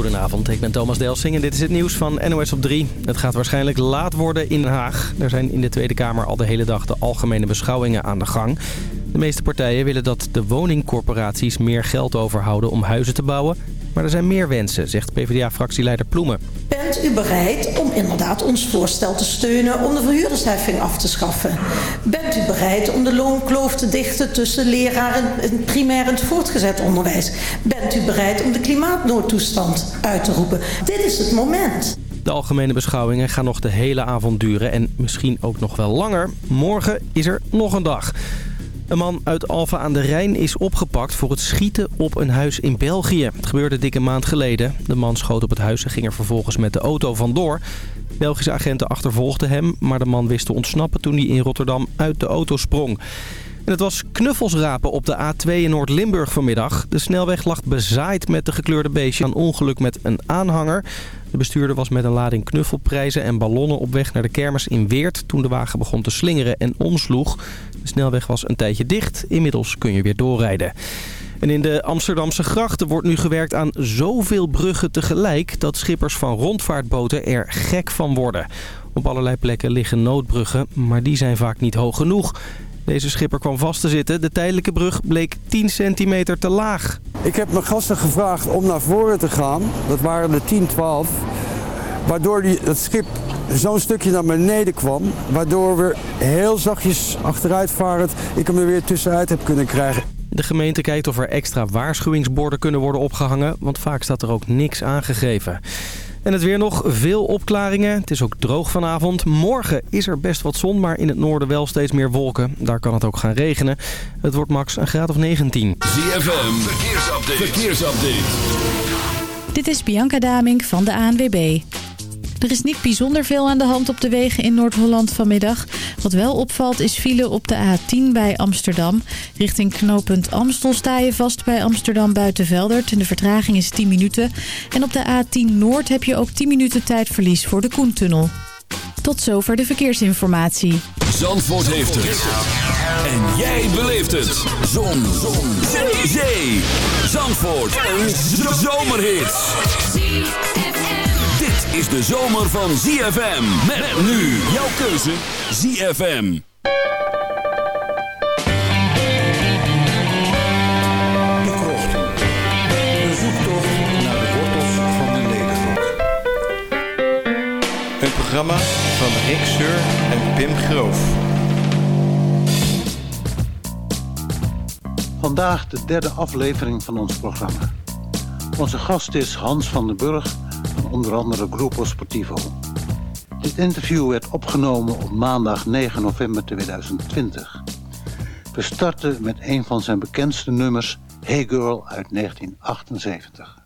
Goedenavond, ik ben Thomas Delsing en dit is het nieuws van NOS op 3. Het gaat waarschijnlijk laat worden in Den Haag. Er zijn in de Tweede Kamer al de hele dag de algemene beschouwingen aan de gang. De meeste partijen willen dat de woningcorporaties meer geld overhouden om huizen te bouwen. Maar er zijn meer wensen, zegt PvdA-fractieleider Ploemen. Bent u bereid om inderdaad ons voorstel te steunen om de verhuurdersheffing af te schaffen? Bent u bereid om de loonkloof te dichten tussen leraren het primair en het voortgezet onderwijs? Bent u bereid om de klimaatnoodtoestand uit te roepen? Dit is het moment. De algemene beschouwingen gaan nog de hele avond duren en misschien ook nog wel langer. Morgen is er nog een dag. Een man uit Alfa aan de Rijn is opgepakt voor het schieten op een huis in België. Het gebeurde dikke maand geleden. De man schoot op het huis en ging er vervolgens met de auto vandoor. Belgische agenten achtervolgden hem, maar de man wist te ontsnappen toen hij in Rotterdam uit de auto sprong. En het was knuffelsrapen op de A2 in Noord-Limburg vanmiddag. De snelweg lag bezaaid met de gekleurde beestje. Een ongeluk met een aanhanger. De bestuurder was met een lading knuffelprijzen en ballonnen op weg naar de kermis in Weert... toen de wagen begon te slingeren en omsloeg. Snelweg was een tijdje dicht. Inmiddels kun je weer doorrijden. En in de Amsterdamse grachten wordt nu gewerkt aan zoveel bruggen tegelijk... dat schippers van rondvaartboten er gek van worden. Op allerlei plekken liggen noodbruggen, maar die zijn vaak niet hoog genoeg. Deze schipper kwam vast te zitten. De tijdelijke brug bleek 10 centimeter te laag. Ik heb mijn gasten gevraagd om naar voren te gaan. Dat waren de 10, 12. Waardoor die, het schip zo'n stukje naar beneden kwam. Waardoor we heel zachtjes achteruitvarend ik hem er weer tussenuit heb kunnen krijgen. De gemeente kijkt of er extra waarschuwingsborden kunnen worden opgehangen. Want vaak staat er ook niks aangegeven. En het weer nog veel opklaringen. Het is ook droog vanavond. Morgen is er best wat zon, maar in het noorden wel steeds meer wolken. Daar kan het ook gaan regenen. Het wordt max een graad of 19. ZFM, verkeersupdate. verkeersupdate. Dit is Bianca Damink van de ANWB. Er is niet bijzonder veel aan de hand op de wegen in Noord-Holland vanmiddag. Wat wel opvalt is file op de A10 bij Amsterdam. Richting knooppunt Amstel sta je vast bij Amsterdam Buitenveldert. En de vertraging is 10 minuten. En op de A10 Noord heb je ook 10 minuten tijdverlies voor de Koentunnel. Tot zover de verkeersinformatie. Zandvoort heeft het. En jij beleeft het. Zon. Zon. Zee. Zandvoort. Een zomerhit is de zomer van ZFM. Met nu jouw keuze ZFM. De Krochten. Een zoektocht naar de wortels van de Nederland. Een programma van Rick Seur en Pim Groof. Vandaag de derde aflevering van ons programma. Onze gast is Hans van den Burg onder andere Grupo Sportivo. Dit interview werd opgenomen op maandag 9 november 2020. We starten met een van zijn bekendste nummers, Hey Girl uit 1978.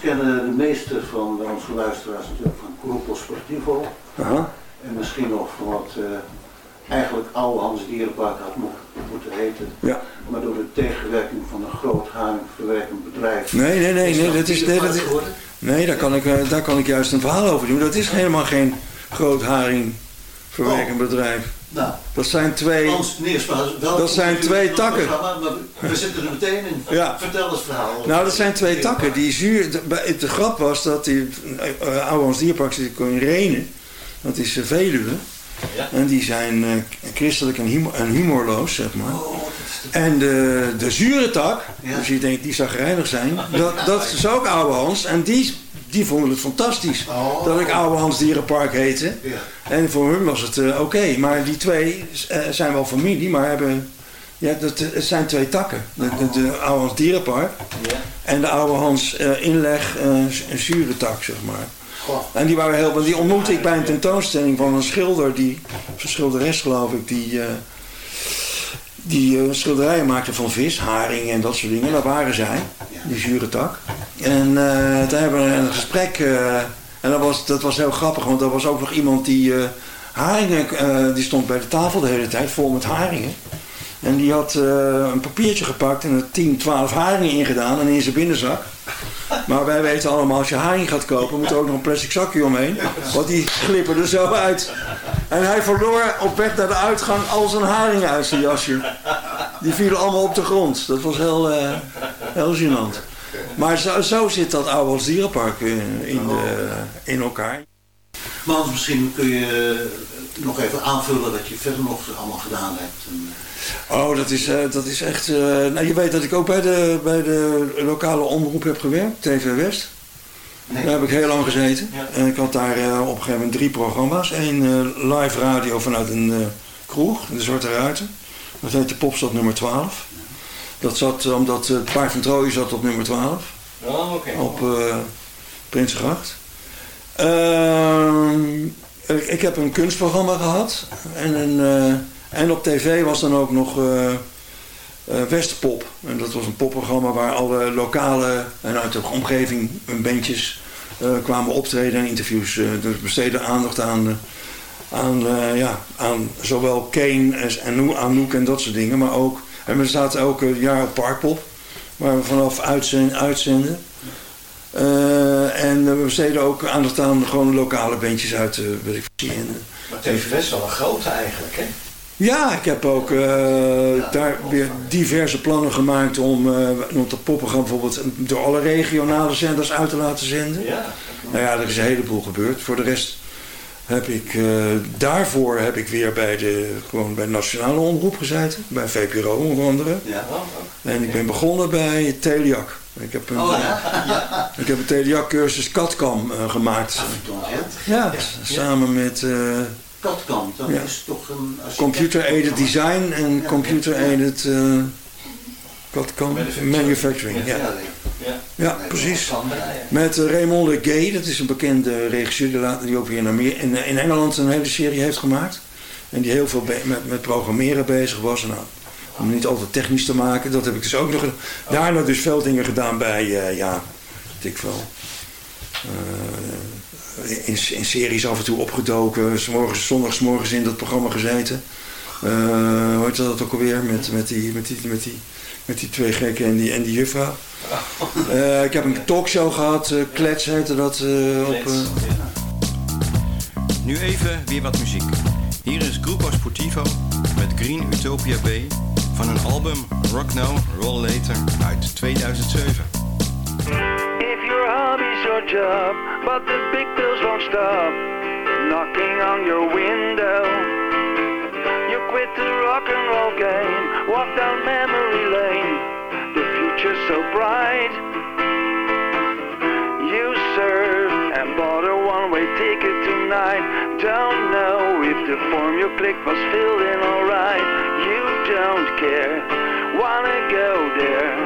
Kennen de meeste van onze luisteraars natuurlijk van Grupo Sportivo. En misschien nog van wat eh, eigenlijk oude Hans Dierenpark had mo- moeten heten. Ja. Maar door de tegenwerking van een groot haringverwerkend bedrijf. Nee, nee, nee, nee, dat is, nee, dat is, nee daar, kan ik, eh, daar kan ik juist een verhaal over doen. Dat is helemaal geen groot haring verwerkend bedrijf. Nou, Dat zijn twee... Dat zijn twee takken. Maar we zitten er meteen in. Ja. Vertel eens het verhaal. Nou, dat zijn twee takken. Die zuur, de, de grap was dat die uh, oude Dierpark zit in Renen. Dat is uh, Veluwe. Ja. En die zijn eh, christelijk en, humor, en humorloos, zeg maar. En de, de zure tak, Ja. dus je denkt die zagrijnig zijn, dat, dat is ook oude Hans. En die, die vonden het fantastisch Oh. dat ik oude Hans Dierenpark heette. Ja. En voor hun was het eh, oké. Maar die twee eh, zijn wel familie, maar hebben... Ja, dat, het zijn twee takken. De, de, de oude Hans Dierenpark Ja. en de oude Hans eh, inleg eh, een zure tak, zeg maar. Goh. En die waren heel, want die ontmoette ik bij een tentoonstelling van een schilder, die, een schilderes geloof ik, die, eh, die eh, schilderijen maakte van vis, haring en dat soort dingen. Daar waren zij, die zure tak. En toen hebben we een gesprek, eh, en dat was, dat was heel grappig, want er was ook nog iemand die haringen, die stond bij de tafel de hele tijd, vol met haringen. En die had eh, een papiertje gepakt en er 10, 12 haringen ingedaan en in zijn binnenzak. Maar wij weten allemaal, als je haring gaat kopen, moet er ook nog een plastic zakje omheen. Want die glippen er zo uit. En hij verloor op weg naar de uitgang al zijn haringen uit zijn jasje. Die vielen allemaal op de grond. Dat was heel, eh, heel. Maar zo, zit dat oude Dierenpark eh, in, de, in elkaar. Maar misschien kun je eh, nog even aanvullen wat je verder nog allemaal gedaan hebt. Eh, Oh, dat is, eh, dat is echt... nou, je weet dat ik ook bij de, bij de lokale omroep heb gewerkt, TV West. nee. Daar heb ik heel lang gezeten. Ja. En ik had daar op een gegeven moment drie programma's. Eén live radio vanuit een kroeg, de Zwarte Ruiten. Dat heette Popstad nummer 12. Dat zat, omdat het paard van Troje zat op nummer 12. Oh, oké. Op Prinsengracht. Ehm, ik, heb een kunstprogramma gehad. En, een, eh, en op tv was dan ook nog eh eh, Westpop. En dat was een popprogramma waar alle lokale en uit de omgeving bandjes kwamen optreden en interviews. dus besteden aandacht aan, aan, ja, aan zowel Kane en Anouk en dat soort dingen. Maar ook, en we zaten elke jaar op Parkpop. Waar we vanaf uitzenden. Eh, en we besteden ook aandacht aan gewoon lokale bandjes uit de. En, Maar TV West is wel een grote eigenlijk, hè? ja, ik heb ook eh, daar weer diverse plannen gemaakt om, eh om dat popprogramma bijvoorbeeld door alle regionale zenders uit te laten zenden. Ja. Nou ja, er is een heleboel gebeurd. Voor de rest heb ik, eh, daarvoor heb ik weer bij de, gewoon bij de nationale omroep gezeten. Bij VPRO onder andere. Ja. En ik ben begonnen bij Teliac. Ik heb een, Oh ja. ik heb een Teliac cursus Katcam eh, gemaakt. Hè? Ja, samen met eh, Katkant, dat Ja. is toch een... computer-aided design en computer-aided eh Katcam manufacturing. Ja, Ja, Ja. ja precies. Ja, ja. Met eh, Raymond Le Gay, dat is een bekende regisseur die later- die ook weer in, Amer- in, in Engeland een hele serie heeft gemaakt. En die heel veel met, met programmeren bezig was. En nou, om niet altijd technisch te maken, dat heb ik dus ook nog gedaan. Daarna dus veel dingen gedaan bij, eh, ja, weet ik wel. eh, in, in series af en toe opgedoken, 's morgens, zondags morgens in dat programma gezeten. Eh hoe heet dat ook alweer? Met, met, die, met, die, met, die, met die twee gekken en die, en die juffrouw. Eh, ik heb een talkshow gehad, eh, Klets heette dat. eh, op, eh, Nu even weer wat muziek. Hier is Grupo Sportivo met Green Utopia B van hun album Rock Now, Roll Later uit 2007. If your hobby's your job, but the big bills won't stop knocking on your window. You quit the rock and roll game, walk down memory lane. The future's so bright. You served and bought a one-way ticket tonight. Don't if the form you clicked was filled in alright. You don't care, wanna go there.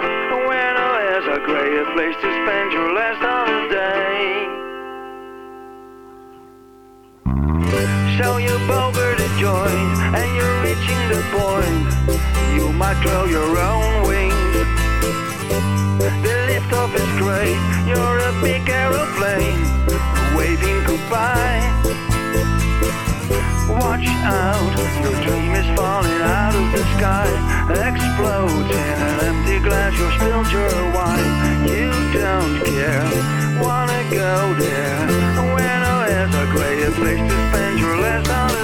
Where no has a great place to spend your last holiday. So you boger the joint and you're reaching the point. You might grow your own wings. The lift rooftop is great. You're a big aeroplane, waving goodbye. Watch out, your dream is falling out of the sky. Explodes in an empty glass, you spilled your wine. You don't care, wanna go there. Where no has a greater place to spend your last holiday.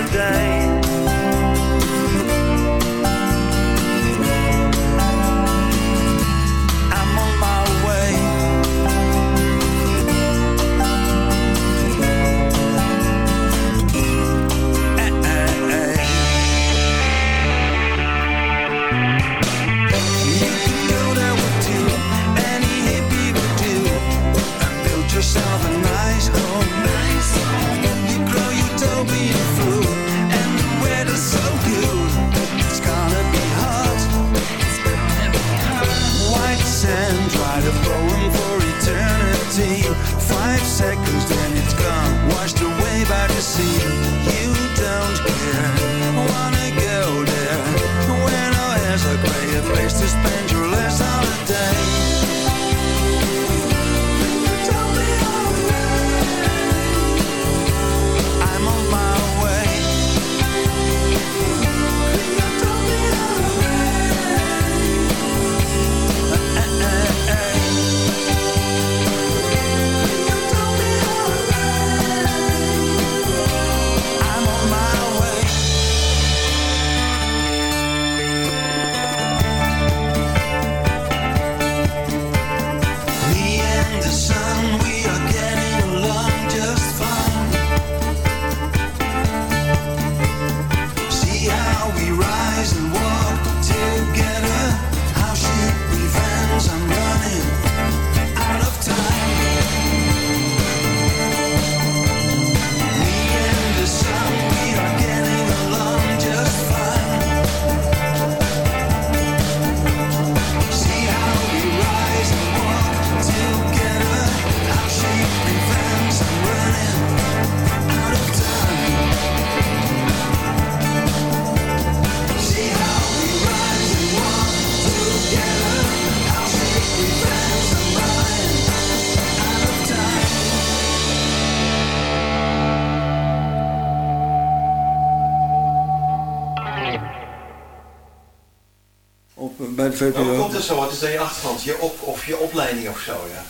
Hoe komt het zo? Wat is dan je achtergrond? Je op, of je opleiding of zo, ja?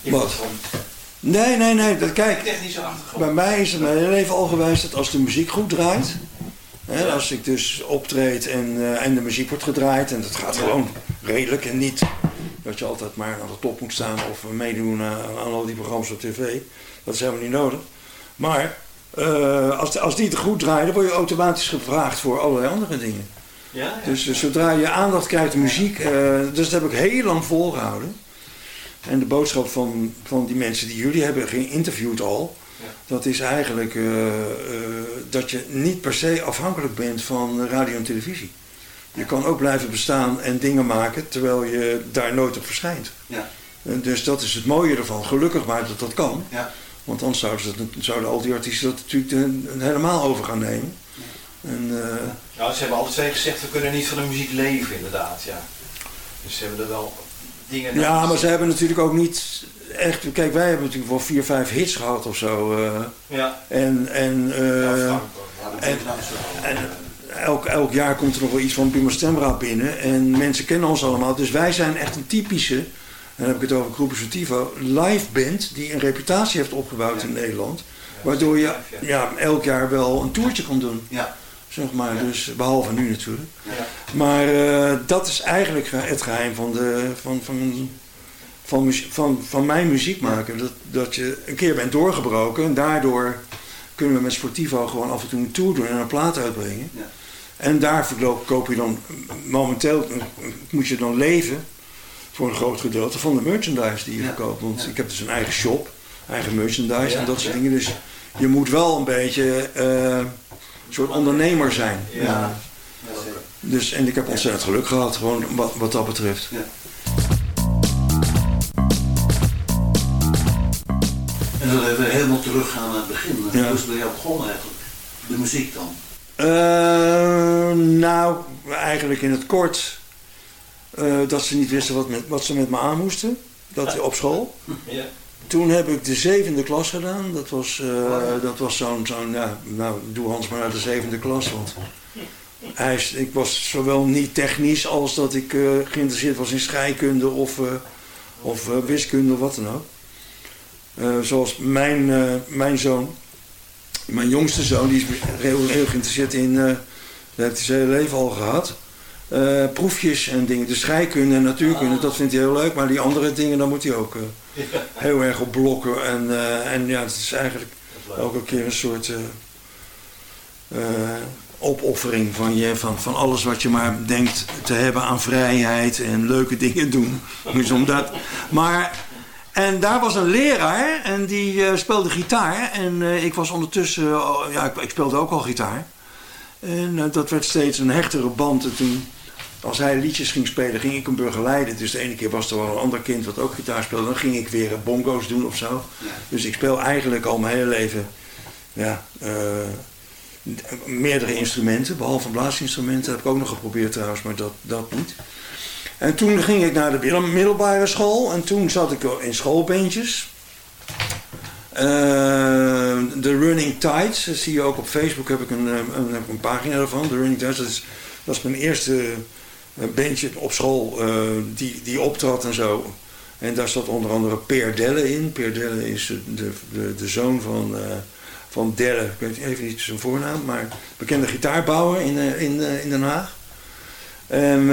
Je Wat? gewoon Nee, nee, nee. Dat, kijk, technische achtergrond. bij mij is het mijn hele leven al geweest dat als de muziek goed draait... Hè, als ik dus optreed en, eh, en de muziek wordt gedraaid... en dat gaat gewoon redelijk en niet dat je altijd maar aan de top moet staan... of meedoen aan, aan al die programma's op tv. Dat is helemaal niet nodig. Maar eh, als, als die het goed draaien, dan word je automatisch gevraagd voor allerlei andere dingen. Ja, ja. Dus eh, zodra je aandacht krijgt de muziek, eh, dus dat heb ik heel lang volgehouden. En de boodschap van, van die mensen die jullie hebben geïnterviewd al, dat is eigenlijk eh, eh, dat je niet per se afhankelijk bent van radio en televisie. Je kan ook blijven bestaan en dingen maken terwijl je daar nooit op verschijnt. Ja. En dus dat is het mooie ervan. Gelukkig maar dat dat kan. Ja. Want anders zouden, ze zouden al die artiesten dat natuurlijk helemaal over gaan nemen. En, eh, Nou, ze hebben alle twee gezegd, we kunnen niet van de muziek leven, inderdaad, ja. Dus ze hebben er wel dingen... Ja, maar ze hebben natuurlijk ook niet echt. Kijk, wij hebben natuurlijk wel vier, vijf hits gehad of zo. eh. Ja. En, en, eh, en, en elk, elk jaar komt er nog wel iets van Prima Stemra binnen. En mensen kennen ons allemaal. Dus wij zijn echt een typische, en dan heb ik het over Groepen Sortivo, live band die een reputatie heeft opgebouwd in Nederland. Waardoor je ja, elk jaar wel een toertje kon doen. Ja. Zeg maar, dus behalve nu natuurlijk. Ja. Maar eh, dat is eigenlijk ge- het geheim van, de, van, van, van, van, van mijn muziek maken. Dat, dat je een keer bent doorgebroken en daardoor kunnen we met Sportivo gewoon af en toe een tour doen en een plaat uitbrengen. Ja. En daar koop je dan, momenteel moet je dan leven voor een groot gedeelte van de merchandise die je verkoopt. Want ik heb dus een eigen shop, eigen merchandise en dat soort dingen. Dus je moet wel een beetje eh, soort ondernemer zijn. Ja. Dus, en ik heb ontzettend geluk gehad, gewoon wat, wat dat betreft. En dan even helemaal teruggaan naar het begin. Ja. Hoe is het bij jou begonnen eigenlijk? De muziek dan? Eh, nou, eigenlijk in het kort eh, dat ze niet wisten wat, met, wat ze met me aan moesten. Dat op school. Ja. Toen heb ik de zevende klas gedaan. Dat was, eh, dat was zo'n, zo'n, ja, nou, doe Hans maar naar de zevende klas. Want hij ik was zowel niet technisch als dat ik eh, geïnteresseerd was in scheikunde of, eh, of wiskunde of wat dan ook. Zoals mijn, mijn zoon, mijn jongste zoon, die is heel, heel geïnteresseerd in, dat heeft hij zijn hele leven al gehad. Eh, proefjes en dingen, de scheikunde en natuurkunde, dat vindt hij heel leuk. Maar die andere dingen, daar moet hij ook eh, heel erg op blokken. En, eh, en ja, het is eigenlijk elke keer een soort opoffering van, je, van, van alles wat je maar denkt te hebben aan vrijheid en leuke dingen doen. Dus omdat, maar, en daar was een leraar en die speelde gitaar. En ik was ondertussen, oh, ja, ik, ik speelde ook al gitaar. En dat werd steeds een hechtere band. En toen, als hij liedjes ging spelen, ging ik hem begeleiden. Dus de ene keer was er wel een ander kind wat ook gitaar speelde. Dan ging ik weer eh, bongo's doen of zo. Dus ik speel eigenlijk al mijn hele leven ja, eh, meerdere instrumenten. Behalve blaasinstrumenten heb ik ook nog geprobeerd trouwens, maar dat, dat niet. En toen ging ik naar de middel- middelbare school. En toen zat ik in schoolbandjes. Eh, De Running Tides, dat zie je ook op Facebook, heb ik een, een, heb ik een pagina daarvan. De Running Tides, dat is, dat is mijn eerste eh, bandje op school eh, die, die optrad en zo. En daar zat onder andere Peer Delle in. Peer Delle is de, de, de zoon van, eh, van Delle, ik weet even niet zijn voornaam, maar bekende gitaarbouwer in, eh, in, in Den Haag. En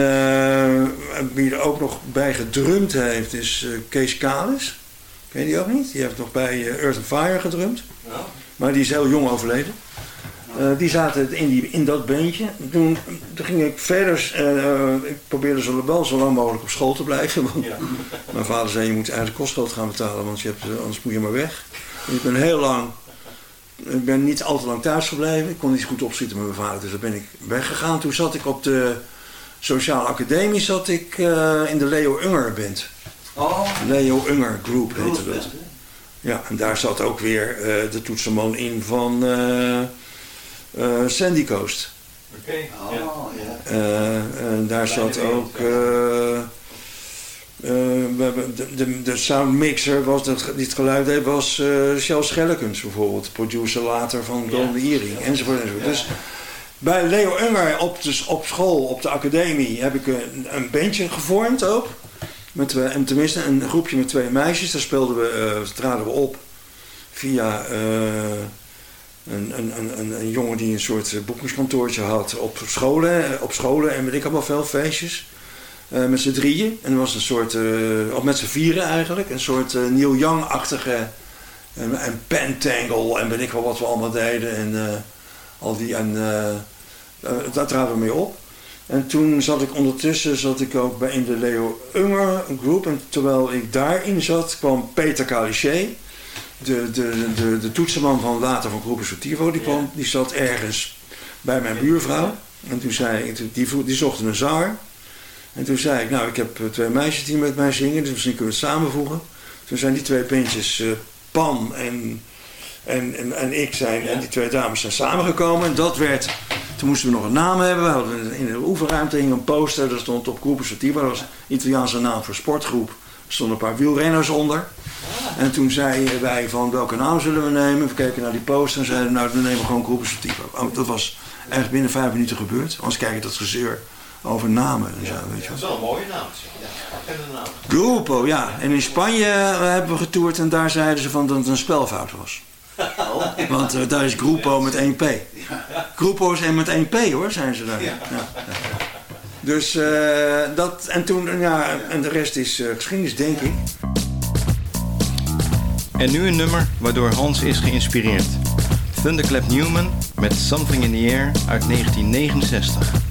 wie er ook nog bij gedrumd heeft is Kees Kalis. Ken je die ook niet? Die heeft nog bij Earth and Fire gedrumd. Maar die is heel jong overleden. Eh, die zaten in, die, in dat bandje. Toen, toen ging ik verder. eh, ik probeerde zo, wel zo lang mogelijk op school te blijven. Want Mijn vader zei: Je moet eigenlijk kostgeld gaan betalen, want je hebt, eh, anders moet je maar weg. En ik ben heel lang. Ik ben niet al te lang thuis gebleven. Ik kon niet goed opschieten met mijn vader, dus daar ben ik weggegaan. Toen zat ik op de Sociale Academie zat ik, in de Leo Unger Band. Oh. Leo Unger Group heette dat. Ja, en daar zat ook weer de toetsenman in van eh, eh, Sandy Coast. Oké. Oh, ja. Eh, en daar zat ook. eh, eh, we hebben de, de, de soundmixer was dat, die het geluid deed, was eh Shell Schellekens bijvoorbeeld, producer later van Golden Earring, enzovoort. enzovoort. Dus bij Leo Unger op, de, op school, op de academie, heb ik een, een bandje gevormd ook. Met twee, en tenminste een groepje met twee meisjes, daar speelden we, eh, traden we op via eh, een, een, jongen die een soort eh, boekingskantoortje had op scholen, eh, op scholen en weet ik allemaal veel feestjes. eh, met z'n drieën. En er was een soort, of met z'n vieren eigenlijk, een soort eh, Neil Young-achtige en, en Pentangle en weet ik wel wat we allemaal deden. En al die, en daar traden we mee op. En toen zat ik ondertussen zat ik ook bij in de Leo Unger Group. En terwijl ik daarin zat, kwam Peter Calichet, de, de, de, de toetsenman van later van Groepen Sortivo, die, kwam, die zat ergens bij mijn buurvrouw. En toen zei ik, die, die zochten een zanger. En toen zei ik, nou ik heb eh, twee meisjes die met mij zingen, dus misschien kunnen we het samenvoegen. Toen zijn die twee pintjes eh, Pam en, en, en, en ik zijn, en die twee dames zijn samengekomen. En dat werd, toen moesten we nog een naam hebben. We hadden in de oefenruimte hing een poster, daar stond op Groepen Sortivo, dat was een Italiaanse naam voor sportgroep. Er stonden een paar wielrenners onder. En toen zeiden wij van welke naam zullen we nemen. We keken naar die poster en zeiden nou we nemen gewoon Groepen Sortivo. Oh, dat was eigenlijk binnen vijf minuten gebeurd. Anders kijk je dat gezeur over namen en zo, weet je Dat wel. is wel een mooie naam. Ja. Grupo, ja. En in Spanje eh, hebben we getoerd en daar zeiden ze van dat het een spelfout was. Want eh, daar is Grupo met 1P. Grupo is met 1P hoor, zijn ze daar. Ja. ja. Dus eh, dat, en toen, ja, en de rest is eh, geschiedenis, denk ik. En nu een nummer waardoor Hans is geïnspireerd. Thunderclap Newman met Something in the Air uit 1969.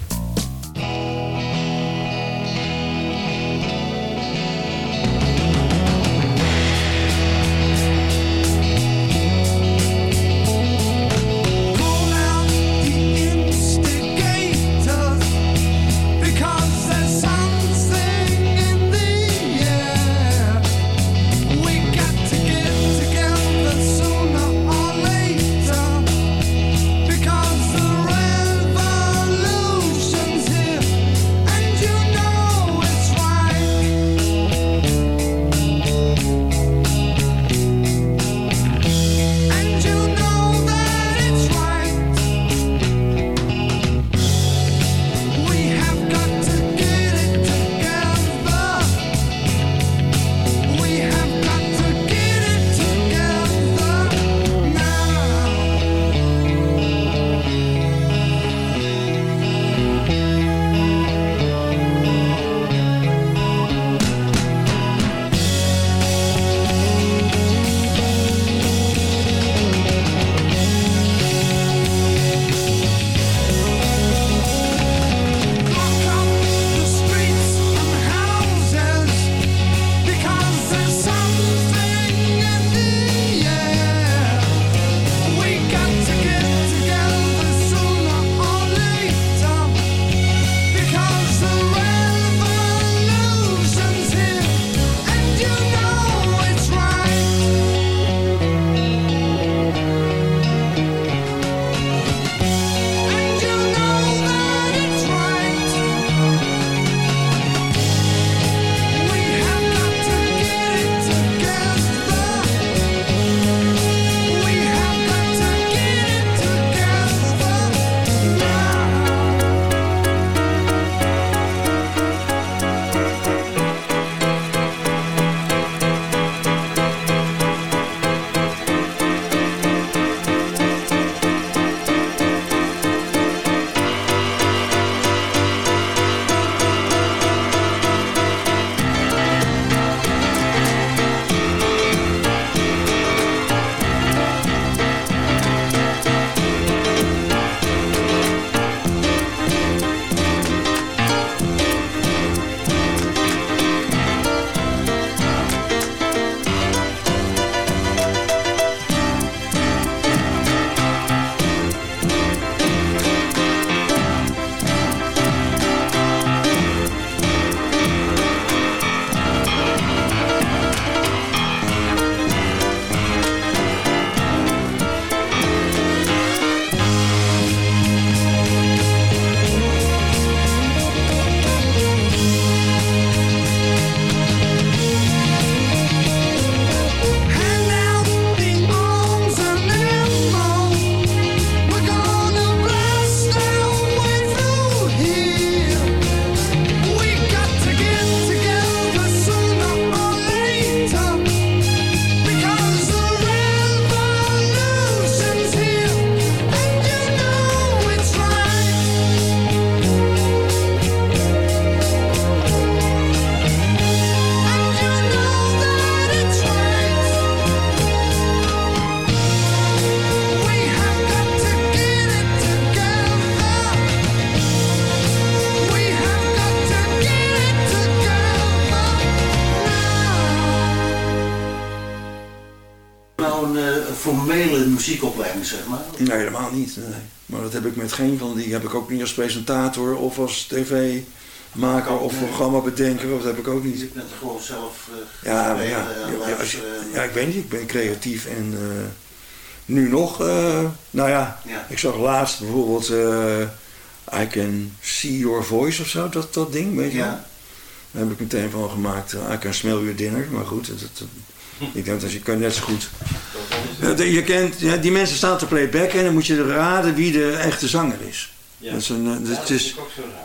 Niet als presentator of als tv-maker of programmabedenker. Dat heb ik ook niet. Bent er gewoon zelf eh Ja, ja, ja, ja, als je- luisteren. ja, ik weet niet. Ik ben creatief en eh, nu nog. eh, nou ja, ik zag laatst bijvoorbeeld eh, I Can See Your Voice of zo, dat, dat ding, weet je wel? Daar heb ik meteen van gemaakt. eh, I Can Smell Your Dinner, maar goed, dat, dat- ik denk dat je kan net zo goed. Je kent, die mensen staan te playbacken en dan moet je raden wie de echte zanger is. Ja. Dat is een, eh, Ja, dat het is,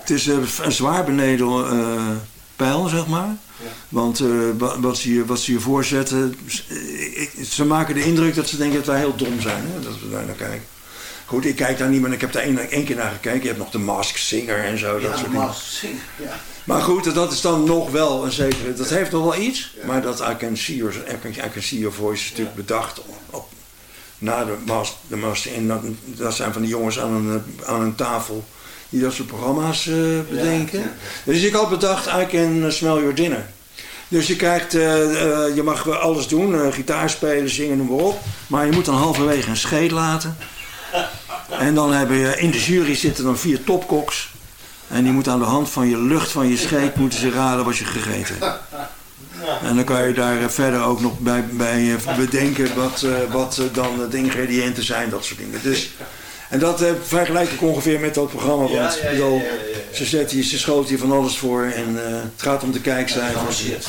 het is eh, een zwaar beneden eh, pijl, zeg maar. Ja. Want wa- wat, ze hier, wat ze hier voorzetten, ze maken de indruk dat ze denken dat wij heel dom zijn, hè, dat we daar naar kijken. Goed, ik kijk daar niet meer, ik heb daar één, één keer naar gekeken. Je hebt nog de Mask Singer en zo, dat soort. Masked Singer, ja. Maar goed, dat is dan nog wel een zekere, dat heeft nog wel iets. Maar dat I Can See Your, I can, I can see your Voice is natuurlijk bedacht op, op- na de Mask, de en dat, dat zijn van die jongens aan een, aan een tafel die dat soort programma's eh, bedenken. Dus ik had bedacht, I Can Smell Your Dinner. Dus je krijgt, eh, eh, je mag wel alles doen, gitaar spelen, zingen, noem maar op. Maar je moet dan halverwege een scheet laten. En dan hebben je, in de jury zitten dan vier topkoks. En die moeten aan de hand van je lucht van je scheet moeten ze raden wat je gegeten hebt. En dan kan je daar eh, verder ook nog bij, bij eh, bedenken wat, eh, wat dan de ingrediënten zijn, dat soort dingen. Dus, en dat vergelijk ik ongeveer met dat programma. Want bedoel. Ze, zetten, hier- ze schoten hier van alles voor en het gaat om de kijkcijfers. allemaal shit.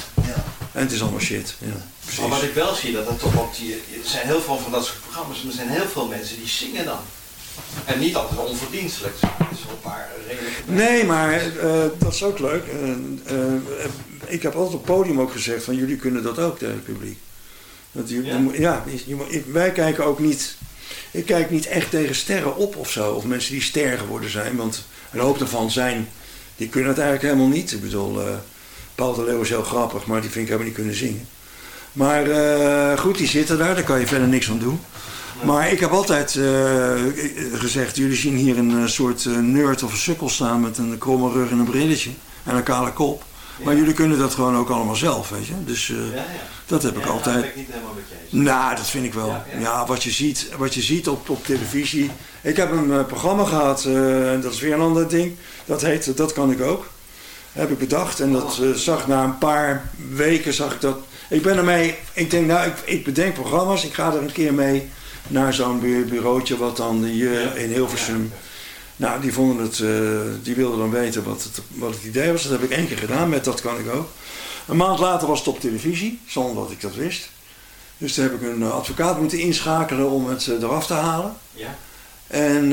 En het is allemaal shit. Ja, precies. Maar wat ik wel zie, dat er toch ook die, er zijn heel veel van dat soort programma's, maar er zijn heel veel mensen die zingen dan. En niet altijd onverdienstelijk. Er is wel een paar redelijke Nee, maar dat is ook leuk. Ik heb altijd op het podium ook gezegd van jullie kunnen dat ook tegen het publiek. Ja, wij kijken ook niet. Ik kijk niet echt tegen sterren op of zo. Of mensen die ster geworden zijn. Want een hoop daarvan zijn. Die kunnen het eigenlijk helemaal niet. Ik bedoel, eh Paul de Leeuw is heel grappig, maar die vind ik helemaal niet kunnen zingen. Maar eh, goed, die zitten daar, daar kan je verder niks aan doen. Maar ik heb altijd eh, gezegd, jullie zien hier een soort nerd of een sukkel staan met een kromme rug en een brilletje en een kale kop. Maar jullie kunnen dat gewoon ook allemaal zelf, weet je. Dus eh, dat heb ik altijd. Dat ben ik niet helemaal met je eens. Nou, dat vind ik wel. Ja, wat je ziet, wat je ziet op, op televisie. Ik heb een eh, programma gehad, eh, en dat is weer een ander ding. Dat heet Dat kan ik ook. Heb ik bedacht. En dat zag na een paar weken zag ik dat. Ik ben ermee, ik denk nou, ik, ik bedenk programma's. Ik ga er een keer mee naar zo'n bu- bureautje wat dan hier in Hilversum. Nou, die vonden het, eh, die wilden dan weten wat het, wat het idee was. Dat heb ik één keer gedaan met Dat kan ik ook. Een maand later was het op televisie, zonder dat ik dat wist. Dus toen heb ik een eh, advocaat moeten inschakelen om het eh, eraf te halen. Ja. En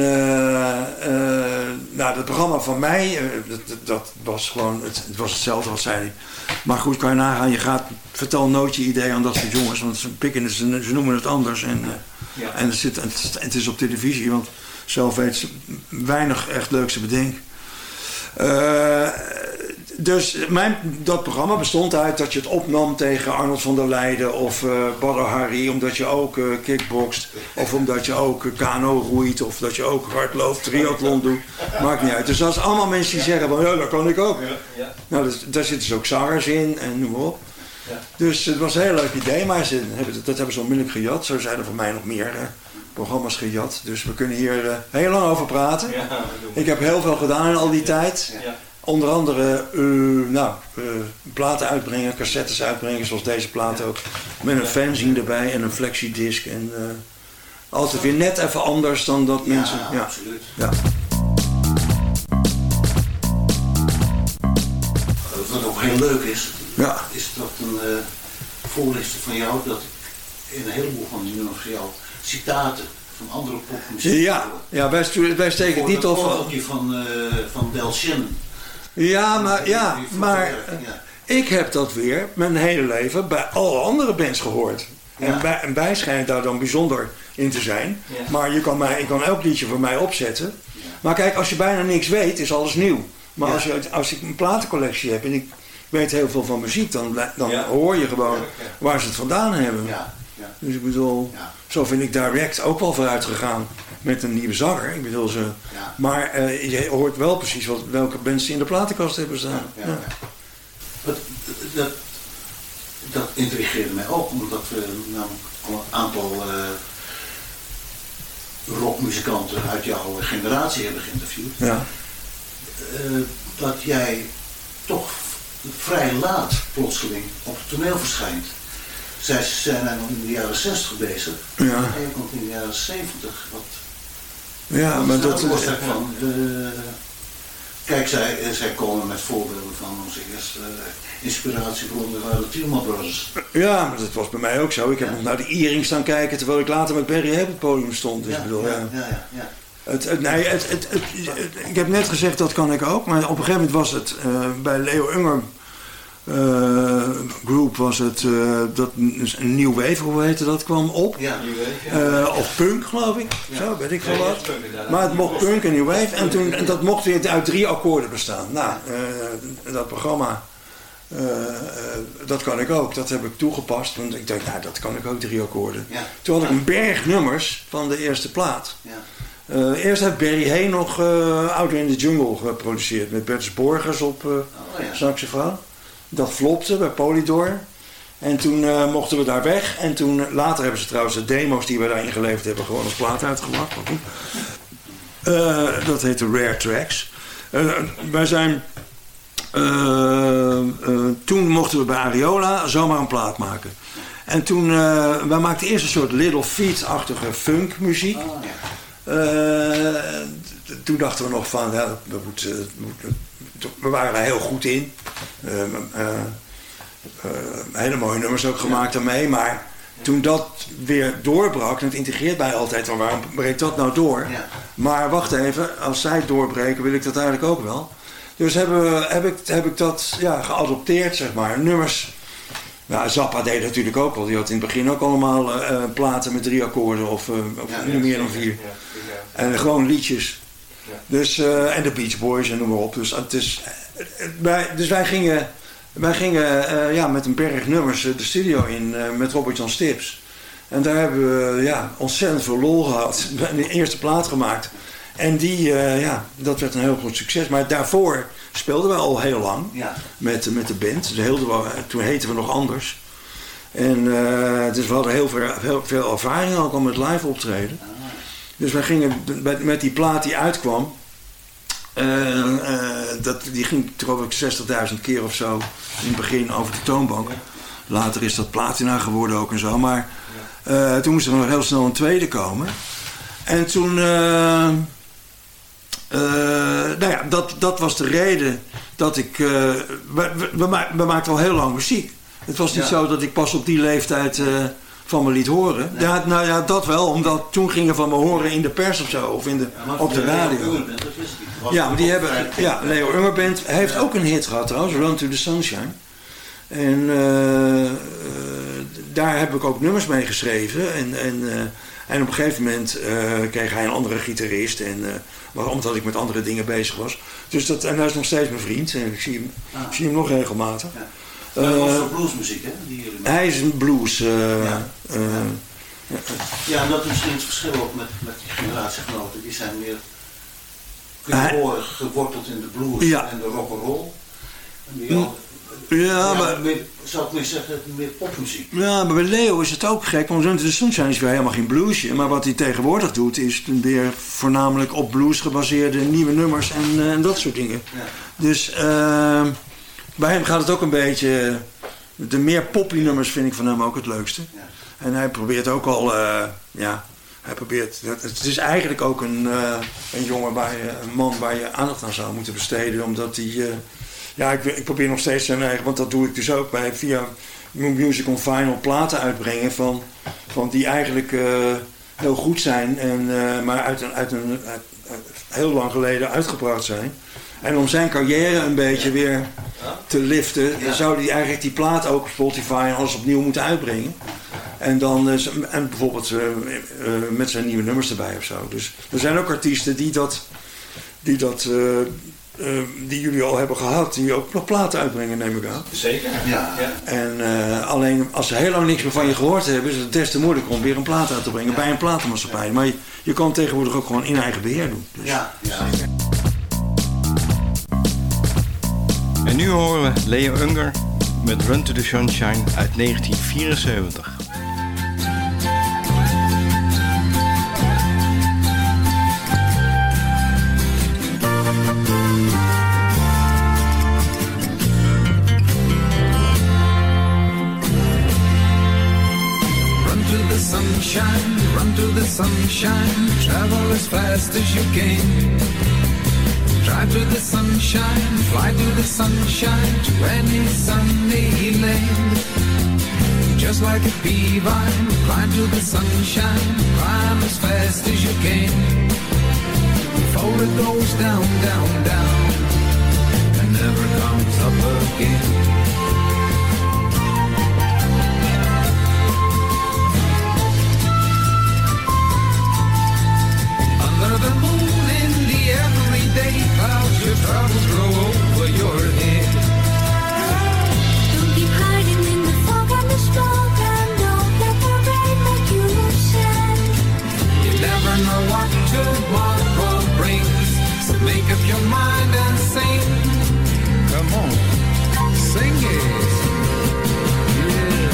nou, het programma van mij, dat, dat- dat was gewoon, het, het was hetzelfde wat zei hij. Maar goed, kan je nagaan, je gaat, vertel nooit je idee aan dat soort jongens, want ze, pikken, het- ze, ze noemen het anders. En, Ja. en het, zit, het, is- het is op televisie, want zelf weet ze weinig echt leuks te bedenken. Eh, dus mijn, dat programma bestond uit dat je het opnam tegen Arnold van der Leijden of eh Badr Hari, omdat je ook eh kickbokst, of omdat je ook kano roeit, of dat je ook hardloopt, triathlon doet. Maakt niet uit. Dus dat is allemaal mensen die zeggen van ja, dat kan ik ook. Ja. Nou, dus, daar zitten dus ook zangers in en noem maar op. Ja. Dus het was een heel leuk idee, maar ze hebben, dat hebben ze onmiddellijk gejat. Zo zijn er voor mij nog meer programma's gejat. Dus we kunnen hier eh, heel lang over praten. Ja. Ik heb heel veel gedaan in al die tijd. Ja. Onder andere eh, nou, eh, platen uitbrengen, cassettes uitbrengen, zoals deze plaat ook. Met een fanzine erbij en een flexidisc. En eh, altijd weer net even anders dan dat mensen. Ja, absoluut. Ja. Wat ook heel leuk is, Ja. is dat een voorlichter van jou, dat in een heleboel van die nummers van jou citaten van andere popmuziek. Ja, ja wij, wij steken niet op. die van, eh van Del Shannon. Ja, maar, ja, maar ja. ik heb dat weer mijn hele leven bij alle andere bands gehoord. En, wij, en wij schijnen daar dan bijzonder in te zijn. Ja. Maar je kan, mij, ik kan elk liedje voor mij opzetten. Maar kijk, als je bijna niks weet, is alles nieuw. Maar als, je, als ik een platencollectie heb en ik weet heel veel van muziek, dan, dan hoor je gewoon waar ze het vandaan hebben. Ja, ja. Dus ik bedoel, Ja. Zo vind ik direct ook wel vooruit gegaan met een nieuwe zanger. Ik bedoel, ze, Ja. maar eh, je hoort wel precies wat, welke bands in de platenkast hebben staan. Ja. Dat, dat, dat intrigeerde mij ook, omdat we namelijk al een aantal eh, rockmuzikanten uit jouw generatie hebben geïnterviewd. Ja. eh, dat jij toch vrij laat plotseling op het toneel verschijnt. Zij zijn in de jaren 60 bezig. Ja. En komt in de jaren 70. Wat, Ja, wat maar dat... de oorzaak van? Eh, kijk, zij, eh, zij komen met voorbeelden van onze eerste uh, inspiratiebronnen waren de Tielman Brothers. Ja, maar dat was bij mij ook zo. Ik heb nog naar de Earring staan kijken terwijl ik later met Barry op het podium stond. Dus ik bedoel, ja. ja, ja, ja. Het, het, nee, het, het, het- het- ik heb net gezegd dat kan ik ook, maar op een gegeven moment was het eh, bij Leo Unger eh, Group was het eh, dat een nieuw wave, hoe heette dat, kwam op. Ja, New Wave, ja. Eh, of punk, geloof ik. Zo, weet ik veel Ja, ja, wat. punk. Maar het mocht punk en new wave. En, toen, en dat mocht weer uit drie akkoorden bestaan. Nou, dat programma, dat kan ik ook. Dat heb ik toegepast. Want ik dacht, nou, dat kan ik ook, drie akkoorden. Ja. Toen had ik een berg nummers van de eerste plaat. Ja. Eerst heeft Barry Hay nog eh Outer in the Jungle geproduceerd. Met Bertus Borgers op Oh, ja. saxofoon. Dat flopte bij Polydor. En toen eh, mochten we daar weg. En toen, later hebben ze trouwens de demo's die we daar ingeleverd hebben gewoon als plaat uitgebracht. Eh, dat heette Rare Tracks. Eh, wij zijn... toen mochten we bij Ariola zomaar een plaat maken. En toen, wij maakten eerst een soort Little Feet-achtige funkmuziek. Eh, t- toen dachten we nog van, ja, we, moeten, we, moeten- we waren er heel goed in. Eh, eh, eh, hele mooie nummers ook gemaakt daarmee. Maar toen dat weer doorbrak, en het integreert mij altijd, van waarom breekt dat nou door? Maar wacht even, als zij doorbreken wil ik dat eigenlijk ook wel. Dus hebben we, heb, ik, heb ik dat ja, geadopteerd, zeg maar. Nummers. Nou, Zappa deed natuurlijk ook wel. Die had in het begin ook allemaal eh, platen met drie akkoorden of, eh, of niet meer dan vier. En gewoon liedjes. Dus, eh, en de Beach Boys en noem maar op. Dus, het is, wij, dus wij gingen, wij gingen eh, ja, met een berg nummers eh, de studio in met Robert Jan Stips. En daar hebben we ja, ontzettend veel lol gehad. We hebben de eerste plaat gemaakt. En die, ja, dat werd een heel groot succes. Maar daarvoor speelden we al heel lang Ja. met, met de band. Dus heel, toen heten we nog anders. En dus we hadden heel veel, heel veel ervaring ook al met live optreden. Dus wij gingen met, met die plaat die uitkwam. eh, eh, dat, die ging geloof ik 60.000 keer of zo in het begin over de toonbank. Later is dat platina geworden ook en zo. Maar eh, toen moest er nog heel snel een tweede komen. En toen... nou ja, dat, dat was de reden dat ik... we, we, we, ma- we maakten al heel lang muziek. Het was niet Ja. zo dat ik pas op die leeftijd van me liet horen. Ja, nou ja, dat wel. Omdat toen gingen van me horen in de pers of zo. Of in de, op de radio. Unger Band, dat wist ik niet. Was Ja, maar die hebben... Ja, Leo Unger Band heeft ook een hit gehad trouwens. Run to the Sunshine. En eh, eh, daar heb ik ook nummers mee geschreven. En, en, eh, en op een gegeven moment kreeg hij een andere gitarist. En, maar omdat ik met andere dingen bezig was. Dus dat, en hij is nog steeds mijn vriend. En ik zie hem, Ah. zie hem nog regelmatig. Dat was Eh, voor bluesmuziek, hè? Die hij is een blues. eh, Ja. eh, Ja, en dat is misschien het verschil ook met, met die generatiegenoten. Die zijn meer, geworteld in de blues Ja. en de rock'n'roll. Hm. al- Ja, maar- meer, zou ik meer zeggen, meer popmuziek. Ja, maar bij Leo is het ook gek, want the Sunshine is weer helemaal geen bluesje. Maar wat hij tegenwoordig doet, is weer voornamelijk op blues gebaseerde nieuwe nummers en, en dat soort dingen. Dus eh, bij hem gaat het ook een beetje... De meer poppy nummers vind ik van hem ook het leukste. En hij probeert ook al, eh, ja, hij probeert... Het is eigenlijk ook een, eh, een jongen, waar je, een man waar je aandacht aan zou moeten besteden, omdat hij... eh, ja, ik, ik probeer nog steeds zijn eigen, want dat doe ik dus ook bij via Music on Final platen uitbrengen van, van die eigenlijk heel goed zijn, en, maar uit een, uit een uit- uit- heel lang geleden uitgebracht zijn. En om zijn carrière een beetje weer te liften, zou hij eigenlijk die plaat ook op Spotify en alles opnieuw moeten uitbrengen. En dan eh, en bijvoorbeeld eh, eh, met zijn nieuwe nummers erbij of zo. Dus er zijn ook artiesten die dat, die dat die jullie al hebben gehad, die ook nog platen uitbrengen, neem ik aan. Zeker. Ja. ja. En eh, alleen als ze heel lang niks meer van je gehoord hebben, is het des te moeilijker om weer een plaat uit te brengen bij een platenmaatschappij. Maar je, je kan tegenwoordig ook gewoon in eigen beheer doen. Dus. Ja, ja. En nu horen we Leo Unger met Run to the Sunshine uit 1974. Run to the sunshine, run to the sunshine, travel as fast as you can. Drive to the sunshine, fly to the sunshine, to any sunny land. Just like a bee vine, climb to the sunshine, climb as fast as you can. Before it goes down, down, down, and never comes up again. Troubles blow over your head. Don't keep hiding in the fog and the smoke and don't let the rain make you sad. You never know what tomorrow brings, so make up your mind and sing. Come on, sing it. Yeah.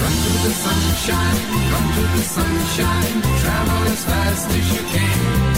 Run to the sunshine, run to the sunshine, travel as fast as you can.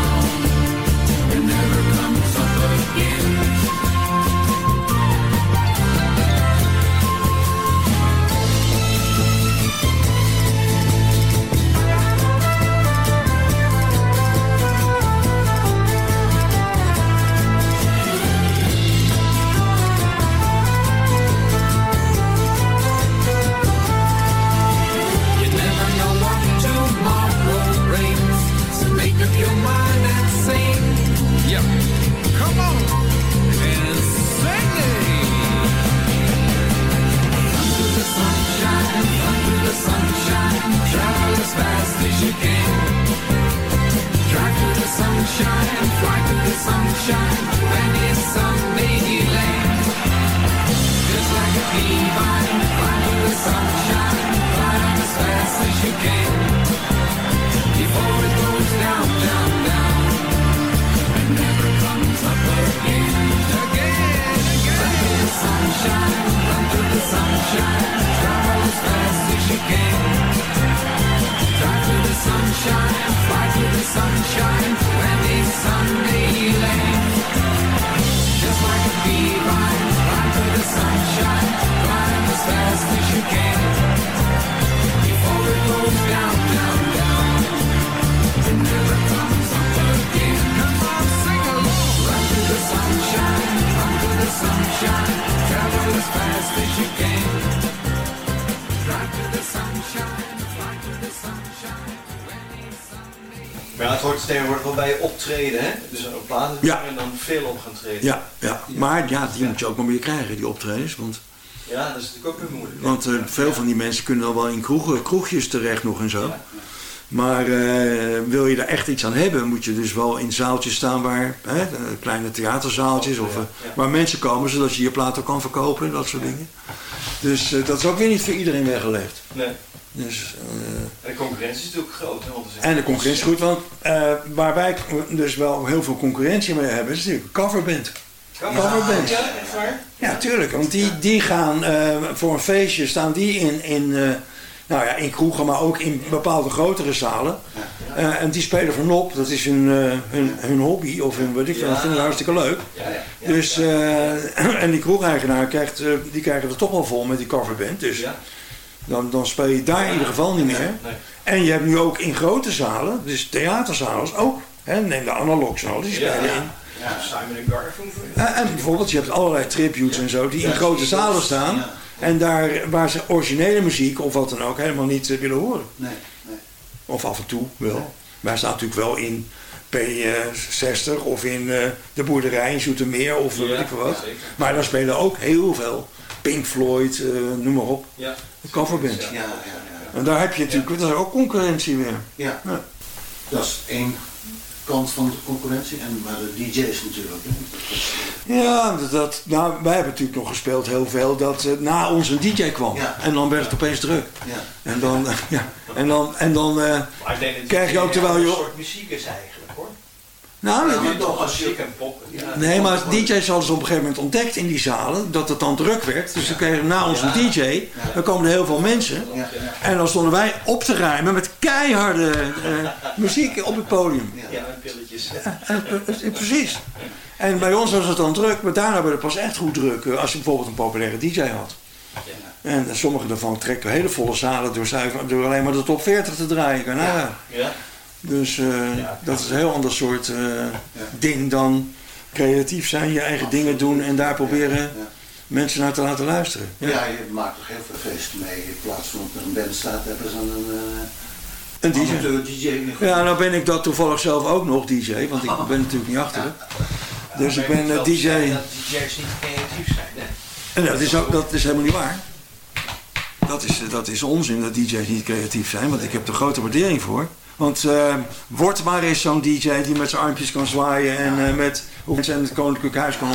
hè? Dus een platen Ja. en dan veel op gaan treden. Ja, ja. maar ja, die moet je ook nog meer krijgen, die optredens. Want, Ja, dat is natuurlijk ook weer moeilijk. want eh, veel van die mensen kunnen dan wel in kroegen, kroegjes terecht nog en zo. Maar eh, wil je daar echt iets aan hebben, moet je dus wel in zaaltjes staan waar, hè, eh, kleine theaterzaaltjes, of, waar mensen komen zodat je je platen kan verkopen en dat soort dingen. Dus dat is ook weer niet voor iedereen weggelegd. Nee. Dus, eh, En de concurrentie is natuurlijk groot, hè? Want er en de concurrentie is goed, want eh, waar wij dus wel heel veel concurrentie mee hebben, is natuurlijk een coverband. Coverband. Ja, echt waar? Ja, tuurlijk. Want die, die gaan eh, voor een feestje, staan die in, in, eh, nou ja, in kroegen, maar ook in bepaalde grotere zalen. Eh, en die spelen voor nop, dat is hun, eh, hun, hun hobby of hun, weet ik veel, dat vinden ze hartstikke leuk. Dus, eh, en die kroegeigenaar krijgt, eh, die krijgen het toch wel vol met die coverband. Dus dan, dan speel je daar in ieder geval niet meer. En je hebt nu ook in grote zalen, dus theaterzalen ook. Hè, neem de analoogzaal, die spelen in. Ja, Simon en Garfunkel. Eh, En bijvoorbeeld, je hebt allerlei tributes en zo die in grote zalen staan. En daar waar ze originele muziek of wat dan ook helemaal niet eh, willen horen. Nee, nee. Of af en toe wel. Wij staan natuurlijk wel in P60 of in eh, de boerderij in Zoetermeer of weet ik wat. zeker. Maar daar spelen ook heel veel Pink Floyd, eh, noem maar op. Ja. De coverband. Ja, ja, ja. En daar heb je natuurlijk dat is ook concurrentie weer. Ja. Dat is één kant van de concurrentie. En maar de DJ's natuurlijk. Hè. Ja, dat, nou, wij hebben natuurlijk nog gespeeld heel veel dat eh, na ons een DJ kwam. En dan werd het opeens druk. Ja. En dan, ja, en dan, en dan eh, krijg je ook terwijl een je... soort muziek is eigenlijk, hoor. Nou, Ja, maar toch als je... Ik en pop. Ja, Nee, maar DJ's hadden ze op een gegeven moment ontdekt in die zalen dat het dan druk werd. Dus ze kregen na ons een DJ, dan komen er heel veel mensen. En dan stonden wij op te ruimen met keiharde eh, muziek op het podium. Ja, en pilletjes. En, eh, eh, precies. En bij ons was het dan druk, maar daarna werd het pas echt goed druk als je bijvoorbeeld een populaire DJ had. En sommige daarvan trekken hele volle zalen door, zuiver- door alleen maar de top 40 te draaien. Nou ja. Dus eh, dat is een heel ander soort eh, ding dan creatief zijn, je eigen dingen doen en daar proberen mensen naar te laten luisteren. Ja. je maakt toch heel veel feesten mee. In plaats van dat er een band staat, hebben ze dan een... eh, Een DJ. amateur. Ja, nou ben ik dat toevallig zelf ook nog DJ, want ik ben natuurlijk niet achter. Dus ik ben DJ. Dat DJ's niet creatief zijn, hè? En dat is, ook, dat is helemaal niet waar. Dat is, dat is onzin dat DJ's niet creatief zijn, want ik heb er grote waardering voor. Want eh word maar eens zo'n DJ die met zijn armpjes kan zwaaien en eh, met mensen in het Koninklijk Huis kan?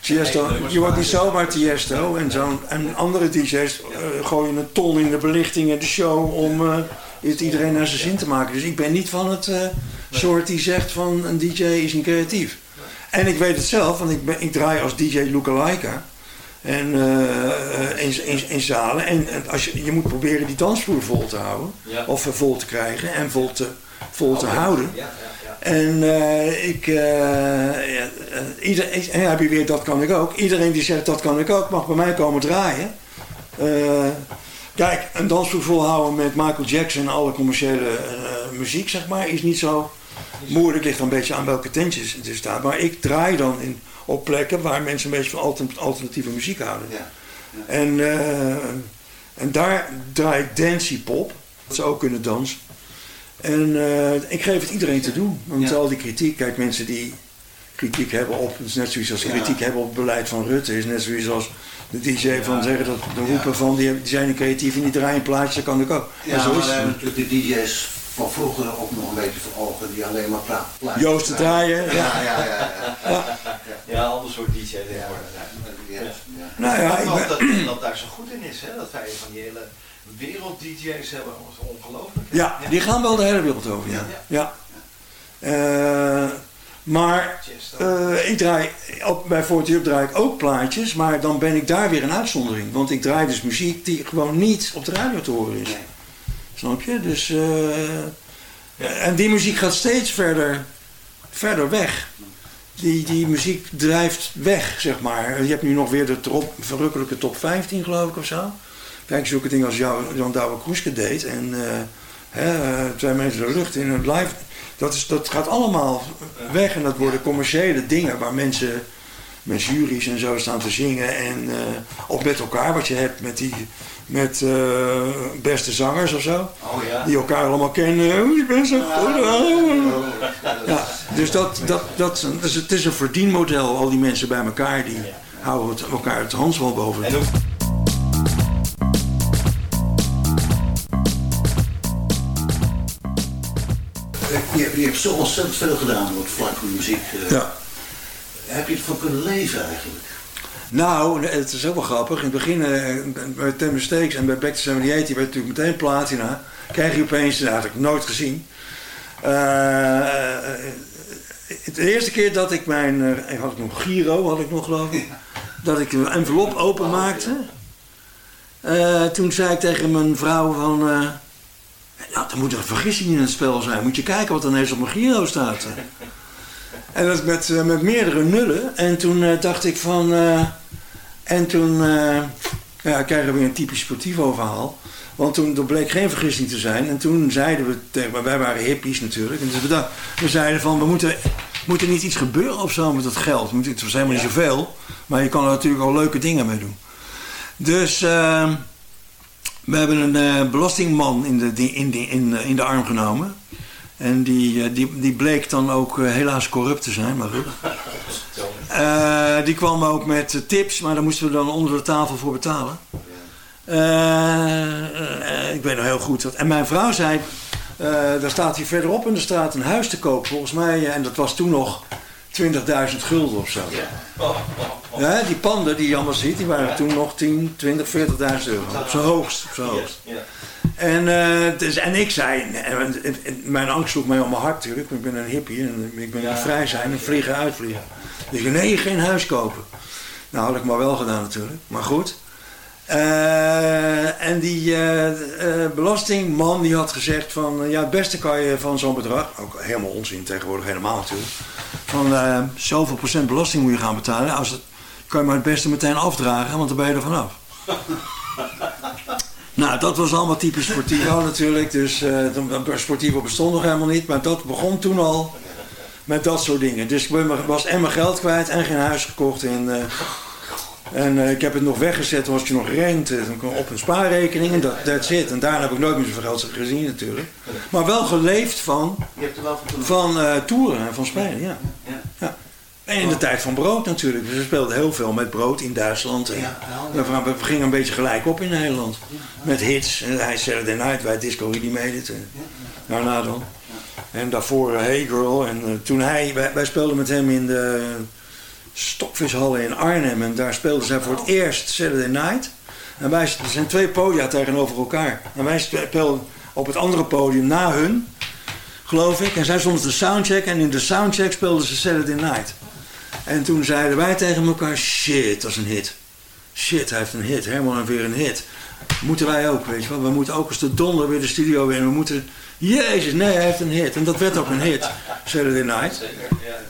Tiesto, je wordt niet zomaar Tiesto en, zo'n en andere DJ's eh, gooien een ton in de belichting en de show om eh, het iedereen naar zijn zin te maken. Dus ik ben niet van het soort die zegt van een DJ is niet creatief. En ik weet het zelf, want ik, ben, ik draai als DJ Lookalike. En eh, in, in, in zalen. En, en als je, je moet proberen die dansvloer vol te houden. Ja. Of eh, vol te krijgen en vol te, vol te Oh, houden. Ja, ja, ja. En eh, ik, ja, ieder, ik- en heb je weer, dat kan ik ook. Iedereen die zegt dat kan ik ook, mag bij mij komen draaien. Kijk, een dansvloer volhouden met Michael Jackson en alle commerciële muziek, zeg maar, is niet zo moeilijk. Ligt er een beetje aan welke tentjes het staat. Maar ik draai dan in, op plekken waar mensen een beetje van altern- alternatieve muziek houden. En, eh, en daar draai ik dancey pop. Dat ze ook kunnen dansen. En eh, ik geef het iedereen te doen. Want al die kritiek, kijk mensen die kritiek hebben op, het is net zoiets als Ja. kritiek hebben op het beleid van Rutte, is net zoiets als de DJ van zeggen dat de roepen van die, die zijn niet creatief en die draaien een plaatje, dat kan ik ook. Ja, zo maar is hebben natuurlijk de DJ's van vroeger ook nog een beetje voor ogen die alleen maar praten. plaatjes Joost te draaien, Ja, ja. ja, ja. ja. Ja. Ja, ander soort DJ tegenwoordig. Ja. Nou ja, ik ben- dat Nederland daar zo goed in is, hè? Dat wij van die hele wereld-DJ's hebben. Dat is ongelooflijk. Ja, die gaan wel de hele wereld over, ja. ja. Eh, maar eh, ik draai, op, bij 40 Up draai ik ook plaatjes, maar dan ben ik daar weer een uitzondering. Want ik draai dus muziek die gewoon niet op de radio te horen is. Snap je? Dus, eh, En die muziek gaat steeds verder, verder weg. Die, die muziek drijft weg, zeg maar. Je hebt nu nog weer de verrukkelijke top 15, geloof ik, of zo. Kijk, zulke dingen als Jan Douwe Kroeske deed. En eh, hè, eh, twee mensen de lucht in het live. Dat, is, dat gaat allemaal weg. En dat worden commerciële dingen waar mensen met juries en zo staan te zingen. En, eh, of met elkaar, wat je hebt met die met eh, beste zangers of zo. Oh ja. Die elkaar allemaal kennen. Oh, je bent zo goed. oh. Ja, dus dat, dat, dat, dus het is een verdienmodel, al die mensen bij elkaar, die houden het, elkaar het handswal boven. je hebt zo ontzettend veel gedaan op het vlak van muziek. eh. Ja. Heb je ervan kunnen leven eigenlijk? Nou, het is ook wel grappig. In het begin, eh, bij Ten Mistakes en bij Back to 78, die werd natuurlijk meteen platina. Krijg je opeens, dat had ik nooit gezien. Eh, de eerste keer dat ik mijn, eh, had ik nog Giro, had ik nog geloof ik. Dat ik een envelop openmaakte. Eh, toen zei ik tegen mijn vrouw van... eh, ja, er moet een vergissing in het spel zijn. Moet je kijken wat er ineens op mijn Giro staat. En dat met, eh, met meerdere nullen. En toen eh, dacht ik van... eh, en toen ja, krijgen we weer een typisch sportivo verhaal. Want toen bleek geen vergissing te zijn. En toen zeiden we tegen... maar Wij waren hippies natuurlijk. En dus we, dacht- we zeiden van... We moeten, moet er niet iets gebeuren of zo met dat geld? Moet- Het was helemaal niet zoveel. Maar je kan er natuurlijk al leuke dingen mee doen. Dus... eh, we hebben een belastingman in de, in, in, in de arm genomen. En die, eh, die, die bleek dan ook eh, helaas corrupt te zijn, maar goed. Eh, die kwam ook met tips, maar daar moesten we dan onder de tafel voor betalen. Ik weet nog heel goed dat. En mijn vrouw zei: daar staat hier verderop in de straat een huis te koop, volgens mij. en dat was toen nog 20.000 gulden of zo. Ja, die panden die je allemaal ziet, die waren toen nog 10, 20, 40.000 euro. Op zijn hoogst. Op zijn hoogst. En, eh, dus, en ik zei, en, en- en mijn angst sloeg mij om mijn hart natuurlijk. Ik ben een hippie en ik ben vrij zijn en vliegen uitvliegen. Dus ik nee, geen huis kopen. Nou, had ik maar wel gedaan natuurlijk. Maar goed. Eh, en die eh, belastingman die had gezegd van... ja, het beste kan je van zo'n bedrag... Ook helemaal onzin tegenwoordig, helemaal natuurlijk. Van zoveel procent belasting moet je gaan betalen. Als het, kan je maar het beste meteen afdragen, want dan ben je er vanaf. Nou, dat was allemaal typisch Sportivo natuurlijk. Dus eh toen- Sportivo bestond nog helemaal niet. Maar dat begon toen al met dat soort dingen. Dus ik ben- was en mijn geld kwijt en geen huis gekocht. En, eh, en eh, ik heb het nog weggezet als je nog rent. eh, dan kwam op een spaarrekening en dat that's it. En daarna heb ik nooit meer zoveel geld gezien natuurlijk. Maar wel geleefd van, van eh, toeren en van spelen, ja. ja. En in de tijd van brood natuurlijk. Dus we speelden heel veel met brood in Duitsland. En we, we gingen een beetje gelijk op in Nederland. Met hits. En hij Saturday Night, wij Disco Really Made It. Daarna dan. En daarvoor eh, Hey Girl. En eh, toen hij, wij, wij speelden met hem in de Stokvishallen in Arnhem. En daar speelden zij voor het eerst Saturday Night. En wij, er zijn twee podia tegenover elkaar. En wij speelden op het andere podium na hun, geloof ik. En zij stonden te soundcheck. En in de soundcheck speelden ze Saturday Night. En toen zeiden wij tegen elkaar, shit, dat is een hit. Shit, hij heeft een hit. Herman heeft weer een hit. Moeten wij ook, weet je wel. We moeten ook als de donder weer de studio. En we moeten, jezus, nee, hij heeft een hit. En dat werd ook een hit, Saturday Night.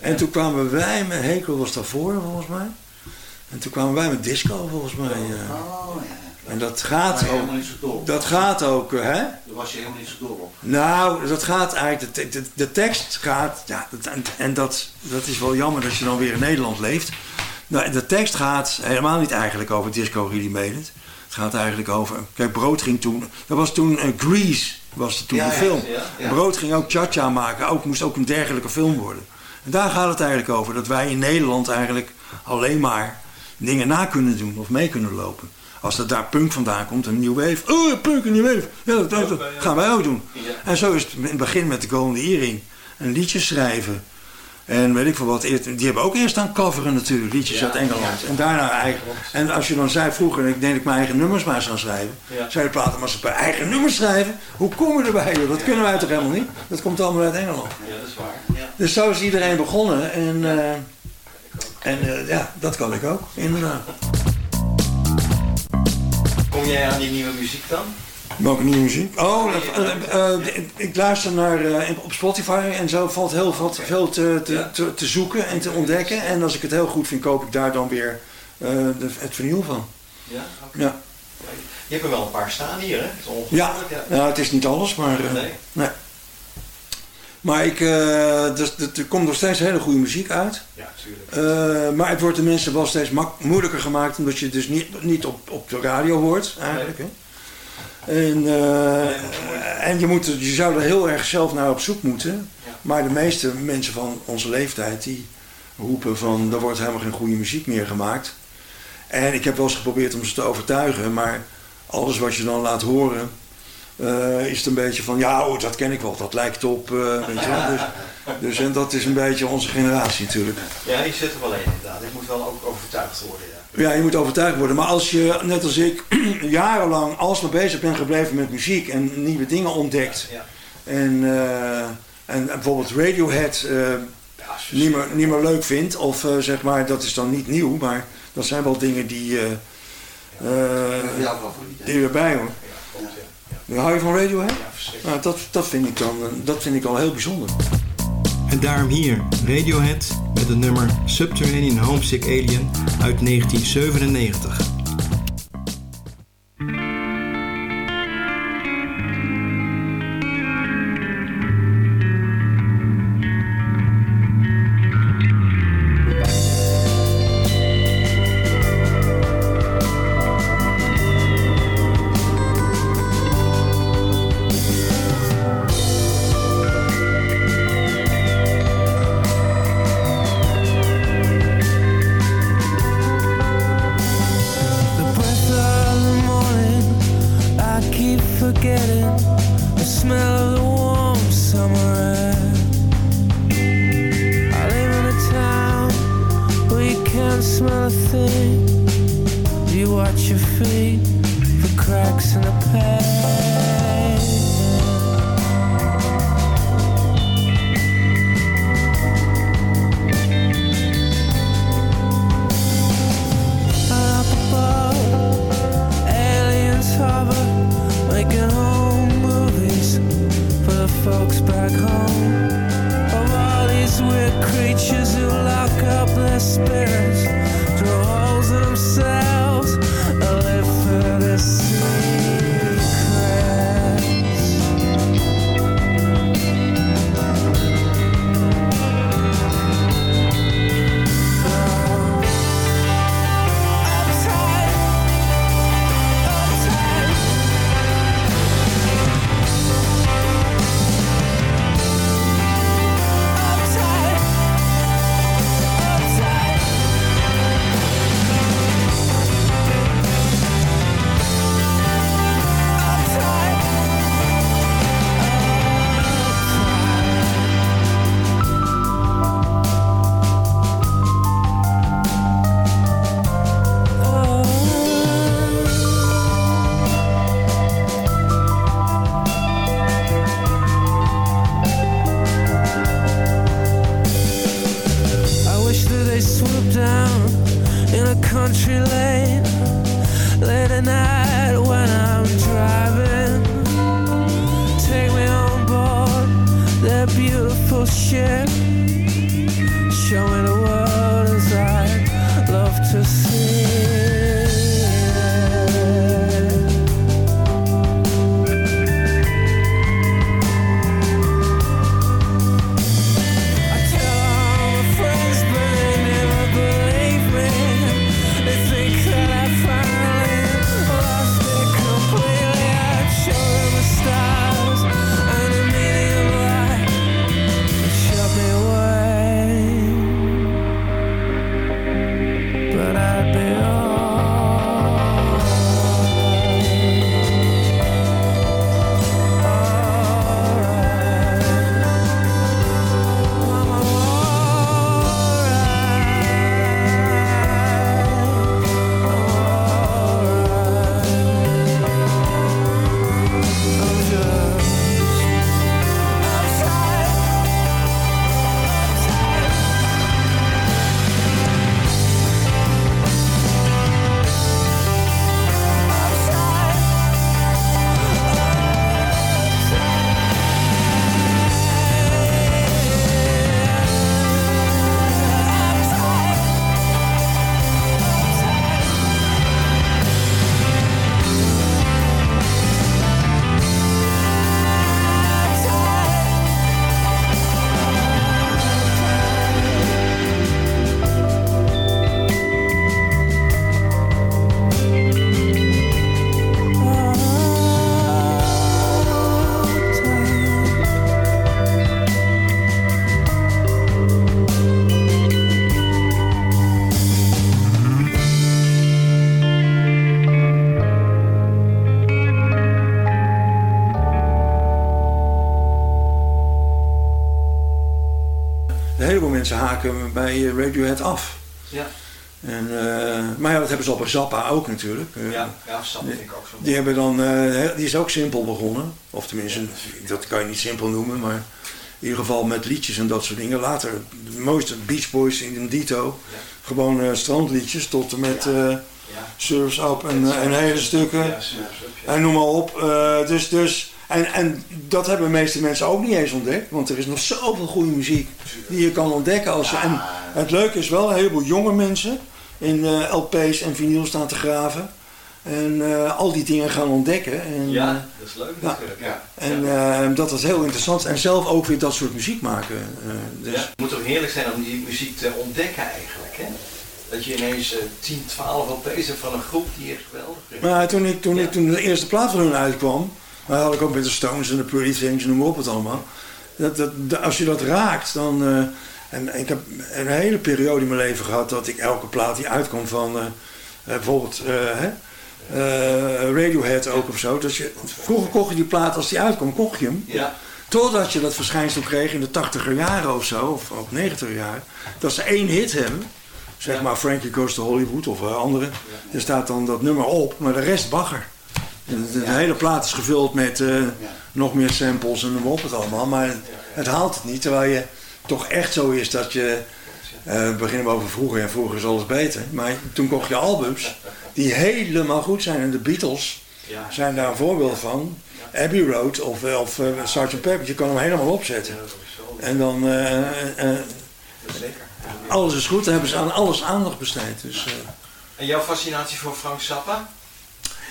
En toen kwamen wij met, Hekel was daarvoor volgens mij. En toen kwamen wij met disco volgens mij. ja. En dat gaat ook, helemaal niet zo dol op. dat gaat ook, hè? Daar was je helemaal niet zo dol op. Nou, dat gaat eigenlijk, de, de, de tekst gaat, ja, dat, en, en dat, dat is wel jammer dat je dan weer in Nederland leeft. Nou, de tekst gaat helemaal niet eigenlijk over Disco Really Made It. Het gaat eigenlijk over, kijk, Brood ging toen, dat was toen eh, Grease, was het toen Ja, ja, film. ja, ja. Brood ging ook Cha-Cha maken, ook, moest ook een dergelijke film worden. En daar gaat het eigenlijk over, dat wij in Nederland eigenlijk alleen maar dingen na kunnen doen of mee kunnen lopen. Als er daar punk vandaan komt, een nieuw wave. Oh, punk, een nieuw wave. Ja, dat, dat- dat gaan wij ook doen. En zo is het in het begin met de Golden Earring. Een liedje schrijven. En weet ik veel wat. Die hebben ook eerst aan coveren natuurlijk, liedjes uit Engeland. En daarna eigen. En als je dan zei vroeger, ik denk ik mijn eigen nummers maar zou schrijven. Ja. Zei de platen, maar als ze bij eigen nummers schrijven, hoe kom je erbij? joh? Dat kunnen wij toch helemaal niet? Dat komt allemaal uit Engeland. Ja, dat is waar. Ja. Dus zo is iedereen begonnen. En, eh, en eh, ja, dat kan ik ook, inderdaad. Kom jij aan die nieuwe muziek dan? Welke nieuwe muziek? Oh, eh, eh, eh, ik luister naar op Spotify en zo valt heel wat, veel te, te, te, te zoeken en te ontdekken. En als ik het heel goed vind, koop ik daar dan weer de, het vinyl van. Ja? Ja, Je hebt er wel een paar staan hier, hè? Is ja. ongelooflijk. Nou, het is niet alles, maar... Nee. nee. Maar ik, eh, dus, er- komt nog steeds hele goede muziek uit. Ja, tuurlijk. Eh, maar het wordt de mensen wel steeds moeilijker gemaakt, omdat je dus niet, niet op, op de radio hoort, eigenlijk. Hè? En, eh, en je, moet, je zou er heel erg zelf naar op zoek moeten. Maar de meeste mensen van onze leeftijd, die roepen van, er wordt helemaal geen goede muziek meer gemaakt. En ik heb wel eens geprobeerd om ze te overtuigen, maar alles wat je dan laat horen, eh, is het een beetje van, ja hoor, dat ken ik wel, dat lijkt op, weet je wel. Dus, dus en dat is een beetje onze generatie natuurlijk. Ja, die zit er wel in inderdaad. Ik moet wel ook overtuigd worden, ja. Ja, je moet overtuigd worden. Maar als je, net als ik, jarenlang alsmaar bezig bent gebleven met muziek en nieuwe dingen ontdekt. En, eh, en bijvoorbeeld Radiohead niet, meer, niet meer leuk vindt. Of zeg maar, dat is dan niet nieuw. Maar dat zijn wel dingen die, favoriet, hè? die erbij hoor. Ja, Hou je van Radiohead? Nou, dat, dat, vind ik dan, eh, dat vind ik al heel bijzonder. En daarom hier Radiohead met het nummer Subterranean Homesick Alien uit 1997. Forgetting the smell of the warm summer air. I live in a town where you can't smell a thing. You watch your feet for cracks in the pavement. Folks back home. Of all these weird creatures who lock up their spirits, draw holes in themselves, and live for their secrets. Mensen haken bij eh, Radiohead af. Ja. En, eh, maar ja, dat hebben ze al bij Zappa ook natuurlijk. Eh, Ja, ja, Zappa vind ik ook zo. Die, hebben dan, die is ook simpel begonnen. Of tenminste, dat kan je niet simpel noemen, maar in ieder geval met liedjes en dat soort dingen. Later, de mooiste Beach Boys in een dito. Gewoon eh, strandliedjes tot en met Surf's Up en, en hele stukken. En noem maar op. Dus, dus, en, en dat hebben de meeste mensen ook niet eens ontdekt. Want er is nog zoveel goede muziek die je kan ontdekken. Als je, en het leuke is wel, een heleboel jonge mensen in eh, LP's en vinyl staan te graven. En eh, al die dingen gaan ontdekken. En, Ja, eh, dat is leuk ja. natuurlijk. Ja. En eh, dat is heel interessant. En zelf ook weer dat soort muziek maken. eh, dus. Ja, het moet toch heerlijk zijn om die muziek te ontdekken eigenlijk, hè? Dat je ineens eh 10, 12 LP's hebt van een groep die echt geweldig is. Maar toen, ik, toen, ik, toen de eerste plaat van hun uitkwam, dat had ik ook met de Stones en de Pretty Things, noem maar op het allemaal. Dat, dat, dat- als je dat raakt, dan... eh, en ik heb een hele periode in mijn leven gehad dat ik elke plaat die uitkwam van eh, eh, bijvoorbeeld hè, Radiohead ook of zo. Dus je, vroeger kocht je die plaat, als die uitkwam, kocht je hem. Ja. Totdat je dat verschijnsel kreeg in de 80er jaren of zo, of ook 90er jaren, dat ze één hit hebben. Zeg maar Frankie Goes to Hollywood of andere. Er staat dan dat nummer op, maar de rest bagger. De, de- de hele plaat is gevuld met eh, nog meer samples en noem op het allemaal. Maar het haalt het niet, terwijl je toch echt zo is dat je... eh, beginnen we over vroeger en vroeger is alles beter. Maar toen kocht je albums die helemaal goed zijn. En de Beatles zijn daar een voorbeeld van. Abbey Road of, of eh, Sgt. Pepper. Je kan hem helemaal opzetten. En dan... alles is goed. Dan hebben ze aan alles aandacht besteed. Dus, En jouw fascinatie voor Frank Zappa?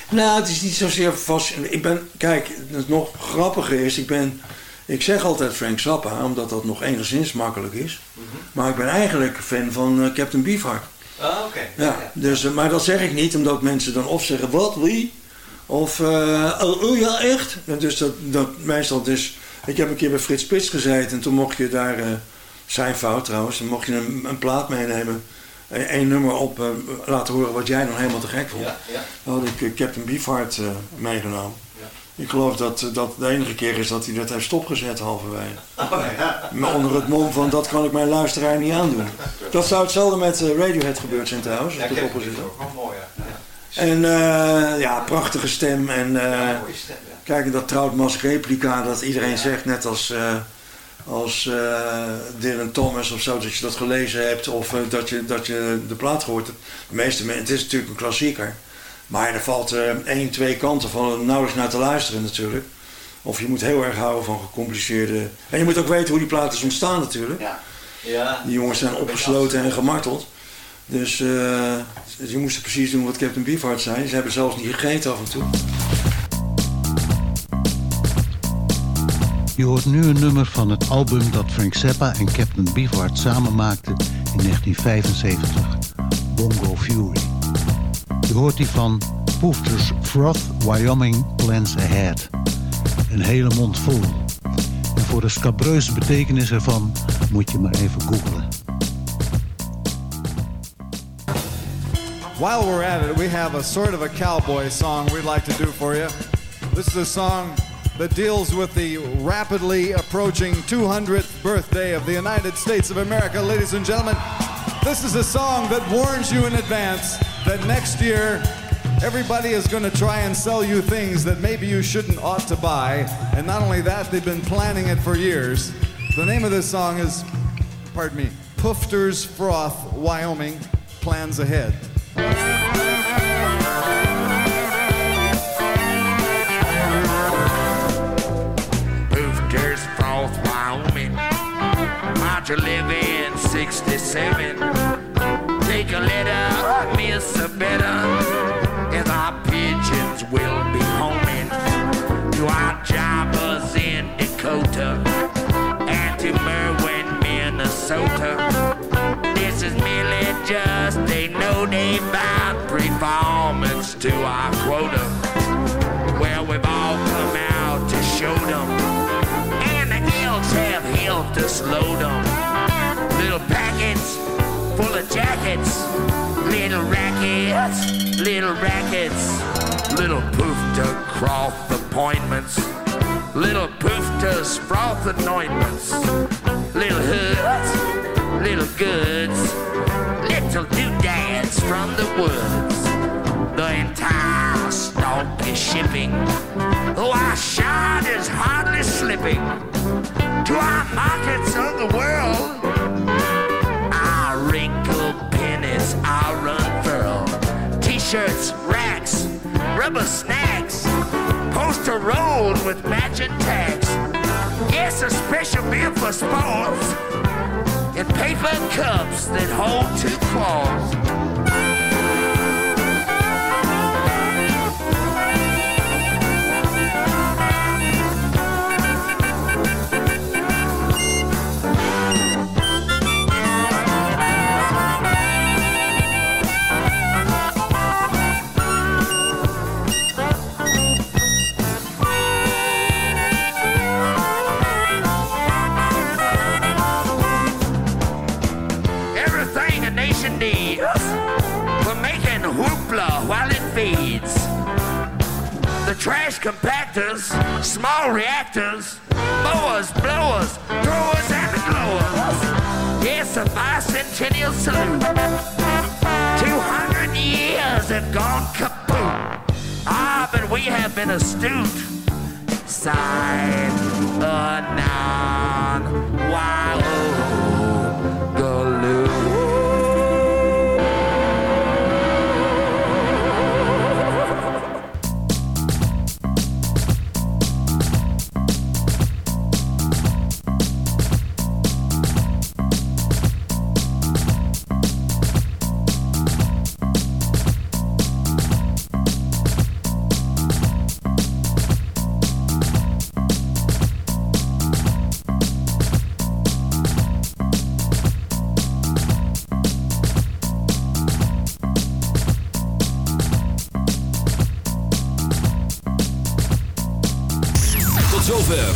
Nou, het is niet zozeer vast. Ik ben, kijk, het nog grappiger is, ik ben, ik zeg altijd Frank Zappa, omdat dat nog enigszins makkelijk is. Maar ik ben eigenlijk fan van eh, Captain Beefheart. Ah, oké. Ja, dus, eh, maar dat zeg ik niet omdat mensen dan of zeggen, wat, wie? Of, eh, oh, oh ja, echt? En dus dat, dat meestal dus, ik heb een keer bij Frits Spits gezeten en toen mocht je daar, zijn fout trouwens, dan mocht je een, een plaat meenemen. Een één nummer op eh, laten horen wat jij dan helemaal te gek vond. Ja, ja. Dan had ik eh, Captain Beefheart eh, meegenomen. Ik geloof dat dat de enige keer is dat hij dat heeft stopgezet halverwege. Maar onder het mom van dat kan ik mijn luisteraar niet aandoen. Dat zou hetzelfde met Radiohead gebeurd zijn trouwens. Ja, de ook mooi, ja. ja. En ja, prachtige stem. En eh, mooie stem, ja. kijk, dat Troutmas replica dat iedereen zegt, net als, als eh, Dylan Thomas of zo, dat je dat gelezen hebt of eh, dat, je, dat je de plaat gehoord hebt. De meeste mensen, het is natuurlijk een klassieker. Maar er valt eh, één, twee kanten van nauwelijks naar te luisteren natuurlijk. Of je moet heel erg houden van gecompliceerde... En je moet ook weten hoe die plaat is ontstaan natuurlijk. Ja. Ja. Die jongens zijn opgesloten en gemarteld. Dus eh, je moest precies doen wat Captain Beefheart zei. Ze hebben zelfs niet gegeten af en toe. Je hoort nu een nummer van het album dat Frank Zappa en Captain Beefheart samen maakten in 1975, Bongo Fury. Je hoort die van Poofter's Froth, Wyoming Plans Ahead. Een hele mond vol. En voor de scabreuze betekenis ervan moet je maar even googlen. While we're at it, we have a sort of a cowboy song we'd like to do for you. This is a song that deals with the rapidly approaching 200th birthday of the United States of America, ladies and gentlemen. This is a song that warns you in advance that next year everybody is going to try and sell you things that maybe you shouldn't ought to buy. And not only that, they've been planning it for years. The name of this song is, pardon me, Poofter's Froth, Wyoming, Plans Ahead. March 11, 67. Take a letter, miss a better, as our pigeons will be homing to our jobbers in Dakota and to Merwin, Minnesota. This is merely just a note about performance to our quota. Well, we've all come out to show them, and the elks have helped us load them. Full of jackets, little rackets, little rackets, little poof to cloth appointments, little poof to froth anointments, little hoods, little goods, little doodads from the woods. The entire stock is shipping, though our shot is hardly slipping. To our markets of the world. Unfurled. T-shirts, racks, rubber snacks, poster rolled with matching tags. Yes, a special meal for sports, and paper cups that hold two claws. Compactors, small reactors, mowers, blowers, throwers, and glowers. Yes, a bicentennial salute. 200 years have gone kaput. Ah, but we have been astute. Sign a non